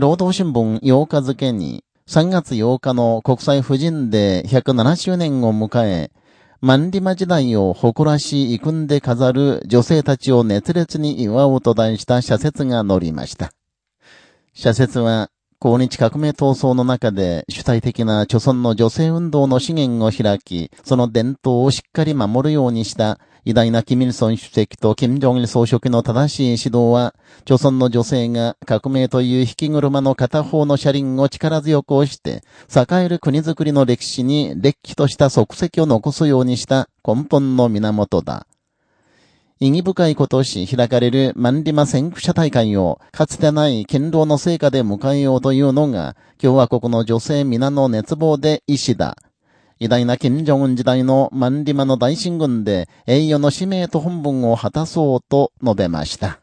労働新聞8日付に、3月8日の国際婦人で107周年を迎え、万里馬時代を誇らしいくんで飾る女性たちを熱烈に祝おうと題した社説が載りました。社説は、抗日革命闘争の中で主体的な著村の女性運動の資源を開き、その伝統をしっかり守るようにした偉大なキミルソン主席とキム・ジョンイル総書記の正しい指導は、著村の女性が革命という引き車の片方の車輪を力強く押して、栄える国づくりの歴史に歴史とした足跡を残すようにした根本の源だ。意義深いことし開かれる万里馬先駆者大会を、かつてない堅牢の成果で迎えようというのが、共和国の女性皆の熱望で意志だ。偉大な金正恩時代の万里馬の大進軍で、栄誉の使命と本文を果たそうと述べました。